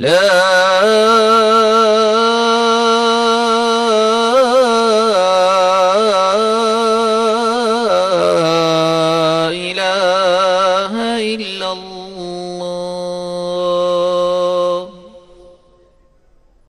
لا